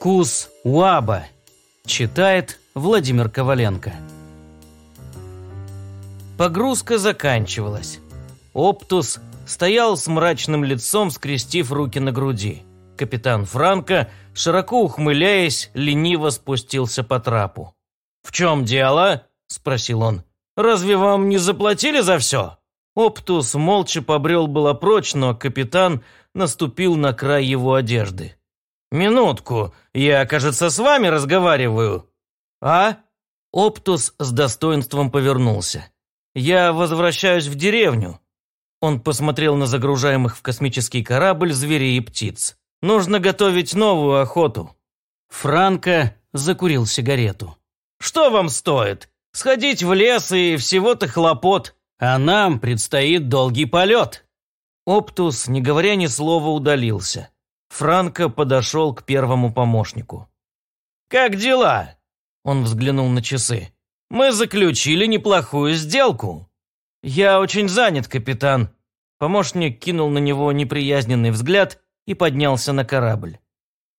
Вкус уаба. Читает Владимир Коваленко. Погрузка заканчивалась. Оптус стоял с мрачным лицом, скрестив руки на груди. Капитан Франко, широко ухмыляясь, лениво спустился по трапу. «В чем дело?» – спросил он. «Разве вам не заплатили за все?» Оптус молча побрел было прочь, но капитан наступил на край его одежды. «Минутку, я, кажется, с вами разговариваю». «А?» Оптус с достоинством повернулся. «Я возвращаюсь в деревню». Он посмотрел на загружаемых в космический корабль зверей и птиц. «Нужно готовить новую охоту». Франко закурил сигарету. «Что вам стоит? Сходить в лес и всего-то хлопот, а нам предстоит долгий полет». Оптус, не говоря ни слова, удалился. Франко подошел к первому помощнику. «Как дела?» Он взглянул на часы. «Мы заключили неплохую сделку». «Я очень занят, капитан». Помощник кинул на него неприязненный взгляд и поднялся на корабль.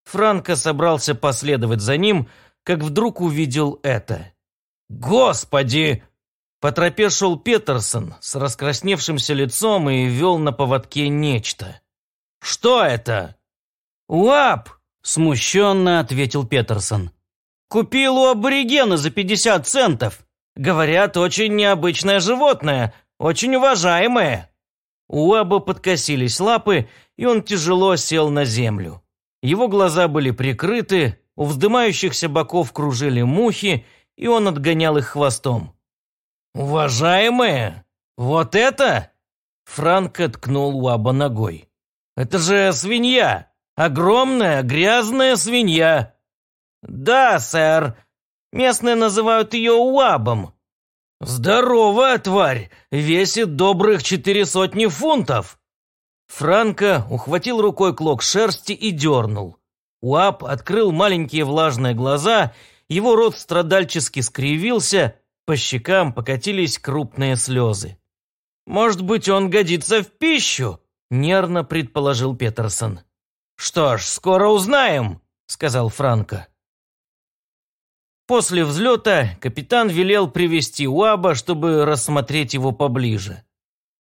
Франко собрался последовать за ним, как вдруг увидел это. «Господи!» По тропе шел Петерсон с раскрасневшимся лицом и вел на поводке нечто. «Что это?» «Уап!» – смущенно ответил Петерсон. «Купил у аборигена за 50 центов. Говорят, очень необычное животное, очень уважаемое». У Аба подкосились лапы, и он тяжело сел на землю. Его глаза были прикрыты, у вздымающихся боков кружили мухи, и он отгонял их хвостом. «Уважаемые, вот это?» Франко ткнул Уаба ногой. «Это же свинья!» Огромная грязная свинья. Да, сэр. Местные называют ее уабом. Здоровая тварь, весит добрых четыре сотни фунтов. Франко ухватил рукой клок шерсти и дернул. Уаб открыл маленькие влажные глаза, его рот страдальчески скривился, по щекам покатились крупные слезы. «Может быть, он годится в пищу?» – нервно предположил Петерсон. «Что ж, скоро узнаем», — сказал Франко. После взлета капитан велел привести Уаба, чтобы рассмотреть его поближе.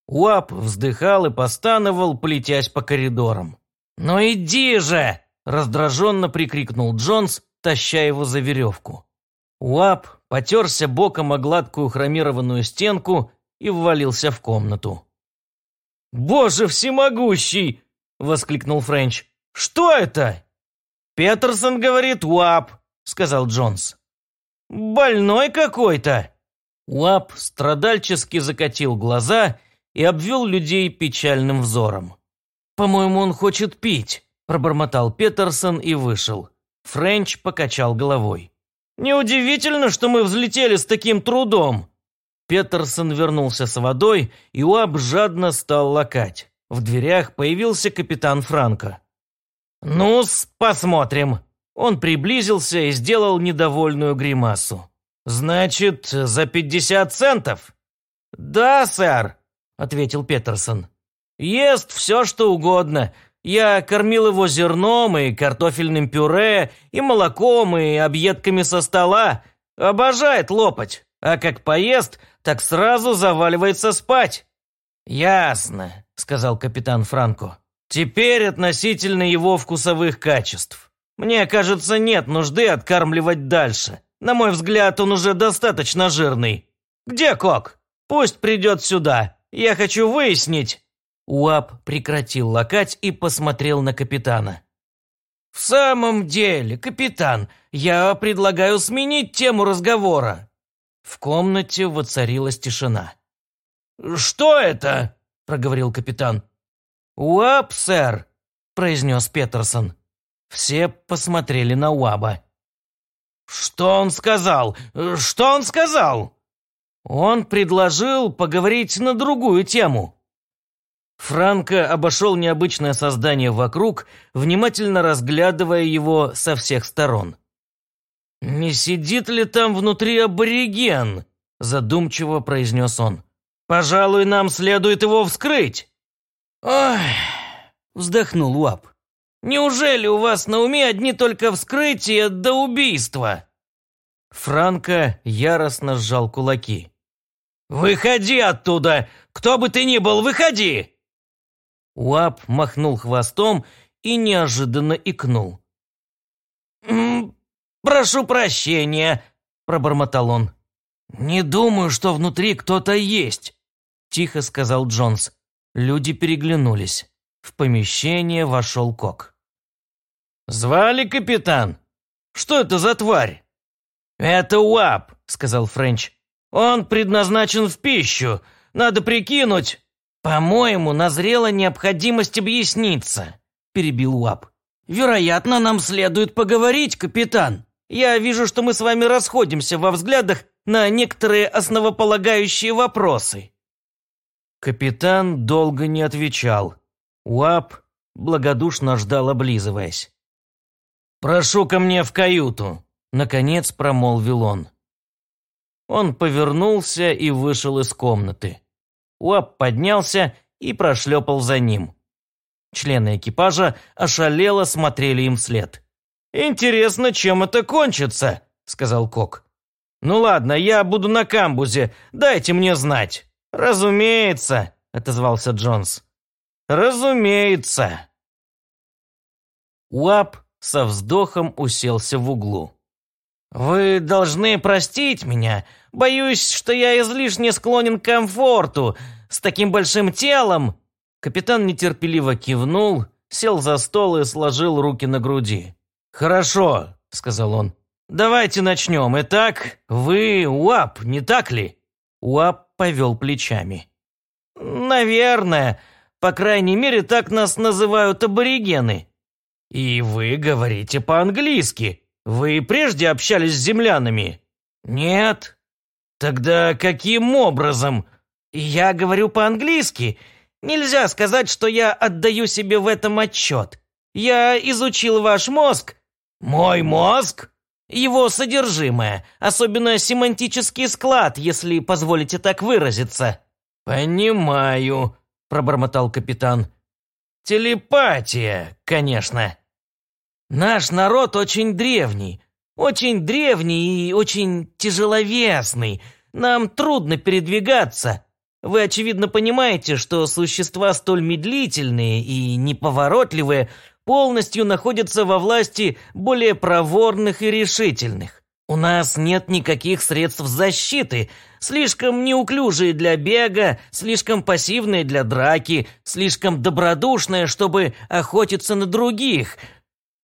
Уаб вздыхал и постановал, полетясь по коридорам. «Ну иди же!» – раздраженно прикрикнул Джонс, таща его за веревку. Уаб потерся боком о гладкую хромированную стенку и ввалился в комнату. «Боже всемогущий!» – воскликнул Френч. «Что это?» «Петерсон говорит УАП», — сказал Джонс. «Больной какой-то». УАП страдальчески закатил глаза и обвел людей печальным взором. «По-моему, он хочет пить», – пробормотал Петерсон и вышел. Френч покачал головой. «Неудивительно, что мы взлетели с таким трудом». Петерсон вернулся с водой, и Уаб жадно стал лакать. В дверях появился капитан Франко ну посмотрим». Он приблизился и сделал недовольную гримасу. «Значит, за пятьдесят центов?» «Да, сэр», — ответил Петерсон. «Ест все, что угодно. Я кормил его зерном и картофельным пюре, и молоком, и объедками со стола. Обожает лопать, а как поест, так сразу заваливается спать». «Ясно», — сказал капитан Франко. Теперь относительно его вкусовых качеств. Мне кажется, нет нужды откармливать дальше. На мой взгляд, он уже достаточно жирный. Где Кок? Пусть придет сюда. Я хочу выяснить. Уап прекратил лакать и посмотрел на капитана. «В самом деле, капитан, я предлагаю сменить тему разговора». В комнате воцарилась тишина. «Что это?» – проговорил капитан. «Уап, сэр!» – произнес Петерсон. Все посмотрели на Уаба. «Что он сказал? Что он сказал?» «Он предложил поговорить на другую тему». Франко обошел необычное создание вокруг, внимательно разглядывая его со всех сторон. «Не сидит ли там внутри абориген?» – задумчиво произнес он. «Пожалуй, нам следует его вскрыть». «Ой!» – вздохнул Уап. Неужели у вас на уме одни только вскрытия до убийства?» Франко яростно сжал кулаки. «Выходи оттуда! Кто бы ты ни был, выходи!» Уап махнул хвостом и неожиданно икнул. «Прошу прощения», – пробормотал он. «Не думаю, что внутри кто-то есть», – тихо сказал Джонс. Люди переглянулись. В помещение вошел Кок. «Звали капитан? Что это за тварь?» «Это Уап», — сказал Френч. «Он предназначен в пищу. Надо прикинуть». «По-моему, назрела необходимость объясниться», — перебил Уап. «Вероятно, нам следует поговорить, капитан. Я вижу, что мы с вами расходимся во взглядах на некоторые основополагающие вопросы». Капитан долго не отвечал. Уап благодушно ждал, облизываясь. «Прошу ко мне в каюту», — наконец промолвил он. Он повернулся и вышел из комнаты. Уап поднялся и прошлепал за ним. Члены экипажа ошалело смотрели им вслед. «Интересно, чем это кончится?» – сказал Кок. «Ну ладно, я буду на камбузе, дайте мне знать». «Разумеется», – отозвался Джонс. «Разумеется». Уап со вздохом уселся в углу. «Вы должны простить меня. Боюсь, что я излишне склонен к комфорту. С таким большим телом...» Капитан нетерпеливо кивнул, сел за стол и сложил руки на груди. «Хорошо», — сказал он. «Давайте начнем. Итак, вы УАП, не так ли?» УАП повел плечами. «Наверное. По крайней мере, так нас называют аборигены». «И вы говорите по-английски. Вы прежде общались с землянами?» «Нет». «Тогда каким образом?» «Я говорю по-английски. Нельзя сказать, что я отдаю себе в этом отчет. Я изучил ваш мозг «Мой мозг?» «Его содержимое, особенно семантический склад, если позволите так выразиться». «Понимаю», – пробормотал капитан. «Телепатия, конечно». «Наш народ очень древний, очень древний и очень тяжеловесный. Нам трудно передвигаться. Вы, очевидно, понимаете, что существа столь медлительные и неповоротливые – полностью находятся во власти более проворных и решительных. У нас нет никаких средств защиты, слишком неуклюжие для бега, слишком пассивные для драки, слишком добродушные, чтобы охотиться на других.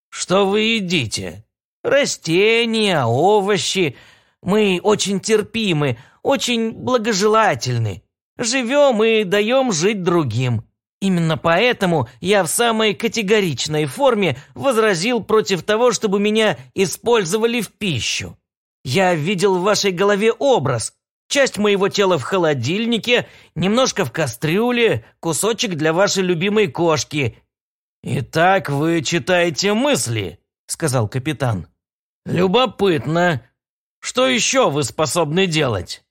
Что вы едите? Растения, овощи. Мы очень терпимы, очень благожелательны. Живем и даем жить другим. Именно поэтому я в самой категоричной форме возразил против того, чтобы меня использовали в пищу. Я видел в вашей голове образ. Часть моего тела в холодильнике, немножко в кастрюле, кусочек для вашей любимой кошки. «Итак, вы читаете мысли», — сказал капитан. «Любопытно. Что еще вы способны делать?»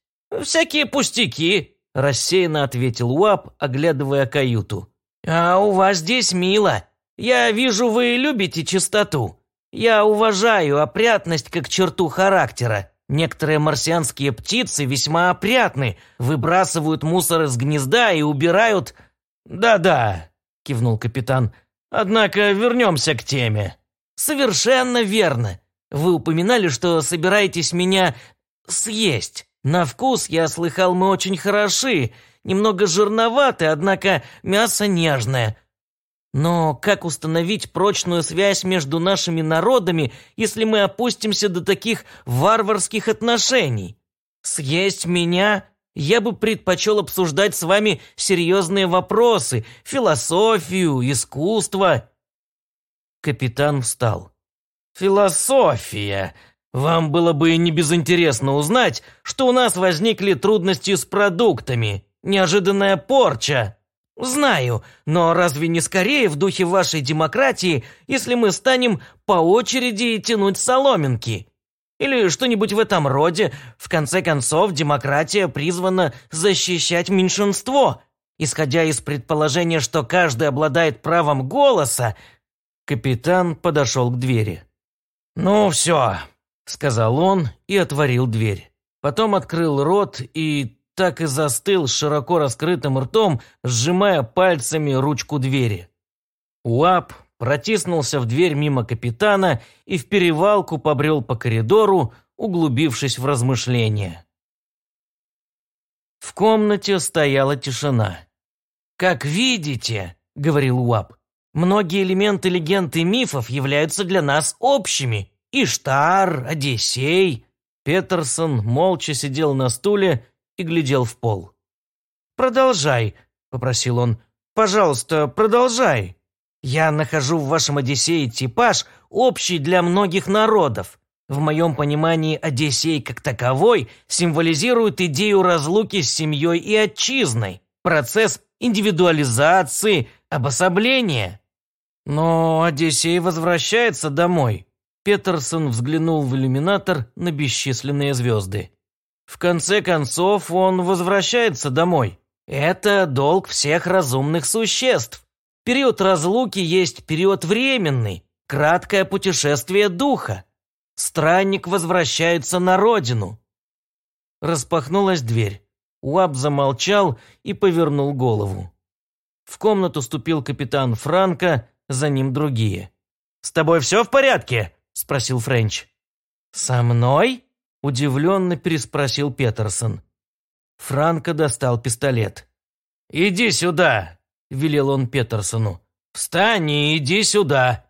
«Всякие пустяки», Рассеянно ответил Уап, оглядывая каюту. «А у вас здесь мило. Я вижу, вы любите чистоту. Я уважаю опрятность как черту характера. Некоторые марсианские птицы весьма опрятны, выбрасывают мусор из гнезда и убирают...» «Да-да», — кивнул капитан. «Однако вернемся к теме». «Совершенно верно. Вы упоминали, что собираетесь меня съесть. На вкус, я слыхал, мы очень хороши, немного жирноваты, однако мясо нежное. Но как установить прочную связь между нашими народами, если мы опустимся до таких варварских отношений? Съесть меня? Я бы предпочел обсуждать с вами серьезные вопросы, философию, искусство. Капитан встал. «Философия. Вам было бы не безинтересно узнать, что у нас возникли трудности с продуктами, неожиданная порча. Знаю, но разве не скорее в духе вашей демократии, если мы станем по очереди тянуть соломинки? Или что-нибудь в этом роде? В конце концов, демократия призвана защищать меньшинство. Исходя из предположения, что каждый обладает правом голоса, Капитан подошел к двери. «Ну все», — сказал он и отворил дверь. Потом открыл рот и так и застыл с широко раскрытым ртом, сжимая пальцами ручку двери. Уап протиснулся в дверь мимо капитана и в перевалку побрел по коридору, углубившись в размышления. В комнате стояла тишина. «Как видите», — говорил Уап, — «многие элементы легенд и мифов являются для нас общими. Иштар, Одиссей». Петерсон молча сидел на стуле и глядел в пол. «Продолжай», — попросил он. «Пожалуйста, продолжай. Я нахожу в вашем Одиссее типаж, общий для многих народов. В моем понимании Одиссей как таковой символизирует идею разлуки с семьей и отчизной, процесс индивидуализации, обособления. Но Одиссей возвращается домой. Петерсон взглянул в иллюминатор на бесчисленные звезды. В конце концов, он возвращается домой. Это долг всех разумных существ. Период разлуки есть период временный, краткое путешествие духа. Странник возвращается на родину. Распахнулась дверь. Уаб замолчал и повернул голову. В комнату ступил капитан Франко, за ним другие. «С тобой все в порядке?» – спросил Френч. «Со мной?» – удивленно переспросил Петерсон. Франко достал пистолет. «Иди сюда!» – велел он Петерсону. «Встань и иди сюда!»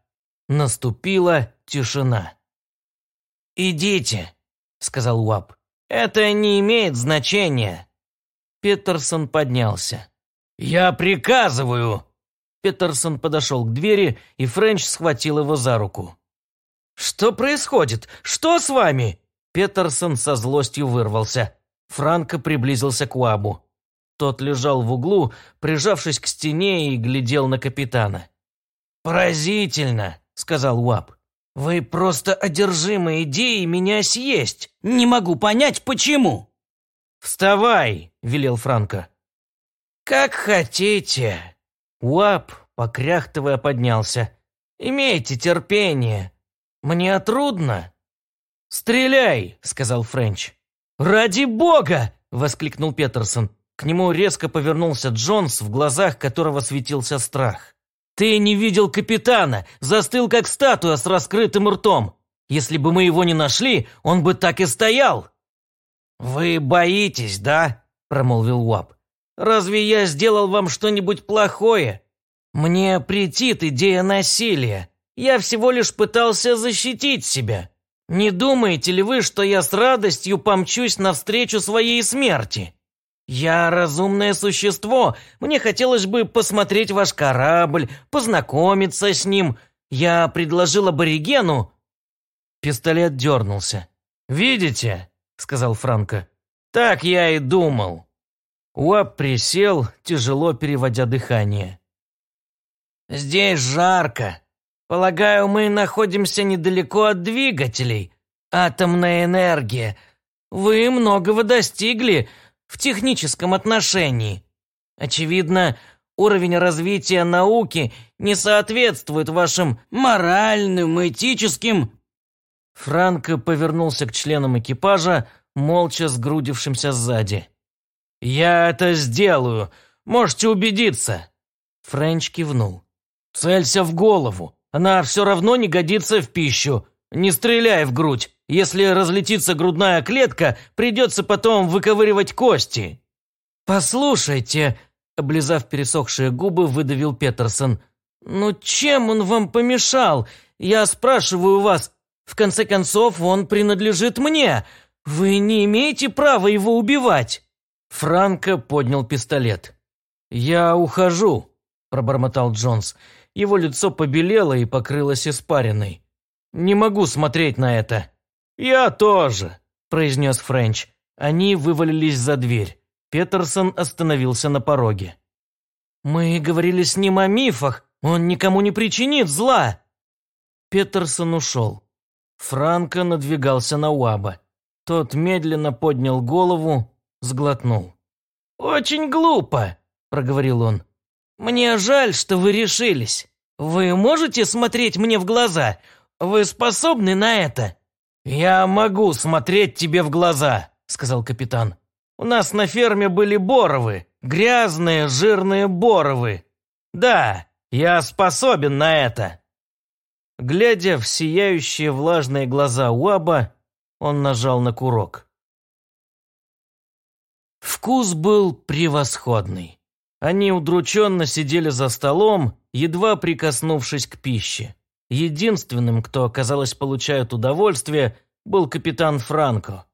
Наступила тишина. «Идите», — сказал Уап. «Это не имеет значения». Петерсон поднялся. «Я приказываю!» Петерсон подошел к двери, и Френч схватил его за руку. «Что происходит? Что с вами?» Петерсон со злостью вырвался. Франко приблизился к Уабу. Тот лежал в углу, прижавшись к стене и глядел на капитана. «Поразительно», — сказал Уаб. «Вы просто одержимы идеей меня съесть. Не могу понять, почему». «Вставай!» – велел Франко. «Как хотите». Уап, покряхтывая, поднялся. «Имейте терпение. Мне трудно». «Стреляй!» – сказал Френч. «Ради бога!» – воскликнул Петерсон. К нему резко повернулся Джонс, в глазах которого светился страх. Ты не видел капитана, застыл как статуя с раскрытым ртом. Если бы мы его не нашли, он бы так и стоял». «Вы боитесь, да?» – промолвил Уап. «Разве я сделал вам что-нибудь плохое? Мне претит идея насилия. Я всего лишь пытался защитить себя. Не думаете ли вы, что я с радостью помчусь навстречу своей смерти?» «Я разумное существо. Мне хотелось бы посмотреть ваш корабль, познакомиться с ним. Я предложил аборигену...» Пистолет дернулся. «Видите?» — сказал Франко. «Так я и думал». Уап присел, тяжело переводя дыхание. «Здесь жарко. Полагаю, мы находимся недалеко от двигателей. Атомная энергия. Вы многого достигли, в техническом отношении. Очевидно, уровень развития науки не соответствует вашим моральным, этическим...» Франко повернулся к членам экипажа, молча сгрудившимся сзади. «Я это сделаю, можете убедиться!» Френч кивнул. «Целься в голову, она все равно не годится в пищу. Не стреляй в грудь, если разлетится грудная клетка, придется потом выковыривать кости». «Послушайте», — облизав пересохшие губы, выдавил Петерсон. «Ну чем он вам помешал? Я спрашиваю вас. В конце концов, он принадлежит мне. Вы не имеете права его убивать». Франко поднял пистолет. «Я ухожу», — пробормотал Джонс. Его лицо побелело и покрылось испариной. «Не могу смотреть на это». «Я тоже», – произнес Френч. Они вывалились за дверь. Петерсон остановился на пороге. «Мы говорили с ним о мифах. Он никому не причинит зла». Петерсон ушел. Франко надвигался на Уаба. Тот медленно поднял голову, сглотнул. «Очень глупо», – проговорил он. «Мне жаль, что вы решились. Вы можете смотреть мне в глаза? Вы способны на это?» «Я могу смотреть тебе в глаза», — сказал капитан. «У нас на ферме были боровы, грязные, жирные боровы. Да, я способен на это». Глядя в сияющие влажные глаза Уаба, он нажал на курок. Вкус был превосходный. Они удрученно сидели за столом, едва прикоснувшись к пище. Единственным, кто, казалось, получает удовольствие, был капитан Франко.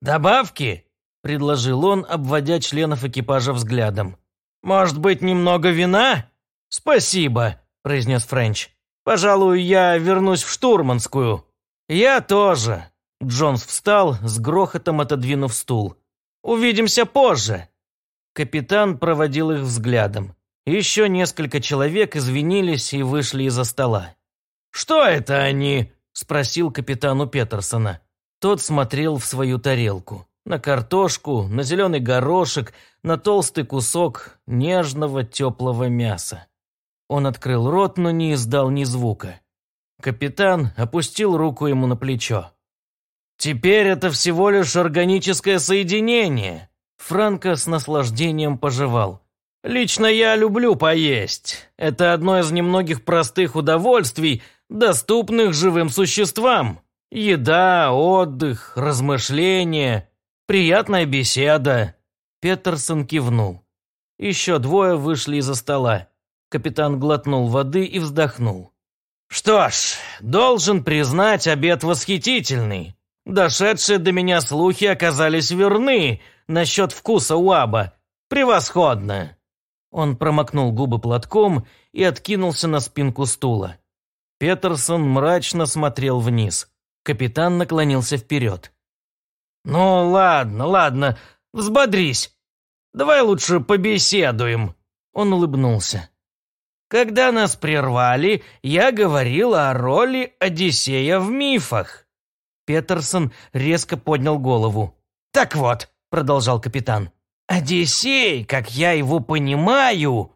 «Добавки?» – предложил он, обводя членов экипажа взглядом. «Может быть, немного вина?» «Спасибо», – произнес Френч. «Пожалуй, я вернусь в штурманскую». «Я тоже». Джонс встал, с грохотом отодвинув стул. «Увидимся позже». Капитан проводил их взглядом. Еще несколько человек извинились и вышли из-за стола. «Что это они?» – спросил капитану Петерсона. Тот смотрел в свою тарелку. На картошку, на зеленый горошек, на толстый кусок нежного теплого мяса. Он открыл рот, но не издал ни звука. Капитан опустил руку ему на плечо. «Теперь это всего лишь органическое соединение», Франко с наслаждением пожевал. «Лично я люблю поесть. Это одно из немногих простых удовольствий, доступных живым существам. Еда, отдых, размышления, приятная беседа». Петерсон кивнул. Еще двое вышли из-за стола. Капитан глотнул воды и вздохнул. «Что ж, должен признать, обед восхитительный. Дошедшие до меня слухи оказались верны насчет вкуса уаба. Превосходно!» Он промокнул губы платком и откинулся на спинку стула. Петерсон мрачно смотрел вниз. Капитан наклонился вперед. «Ну ладно, ладно, взбодрись. Давай лучше побеседуем». Он улыбнулся. «Когда нас прервали, я говорил о роли Одиссея в мифах. Петерсон резко поднял голову. «Так вот», — продолжал капитан, — «Одиссей, как я его понимаю,